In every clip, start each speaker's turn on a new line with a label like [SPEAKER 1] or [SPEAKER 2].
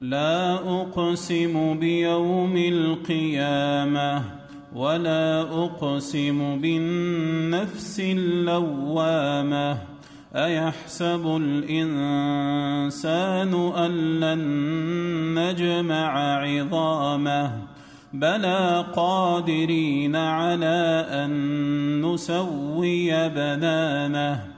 [SPEAKER 1] لا أقسم بيوم القيامة ولا أقسم بالنفس اللوامة. أيحسب الإنسان أن لن نجمع عظامه؟ بلى قادرين على أن نسوي بنانه.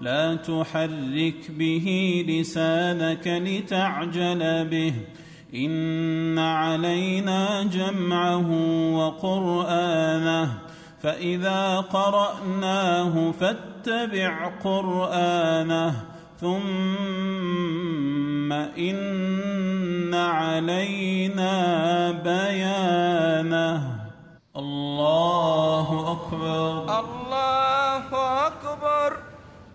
[SPEAKER 1] لا تحرك به لسانك لتعجل به. إن علينا جمعه وقرآنه. فإذا قرأناه فاتبع قرآنه. ثم إن علينا بيانه. الله
[SPEAKER 2] أكبر.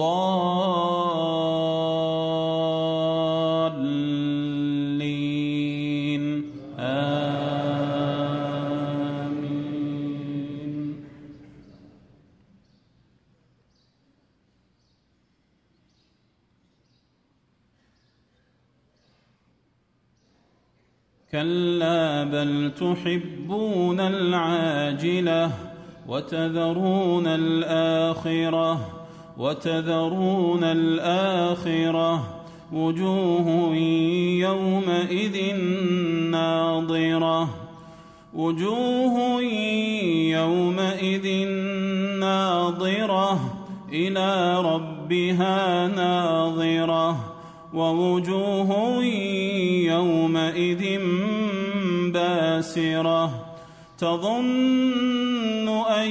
[SPEAKER 1] آمين. كلا بل تحبون العاجلة وتذرون الآخرة. وتذرون الآخرة وجوه يومئذ ناضره وجوه يومئذ ناظرة إلى ربها ناظرة. ووجوه يومئذ باسرة. تظن أن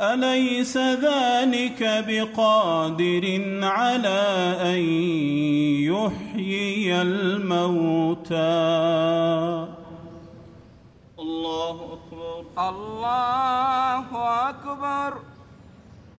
[SPEAKER 1] أليس ذلك بقادر على أن يحيي الموتى؟ الله أكبر.
[SPEAKER 2] الله أكبر.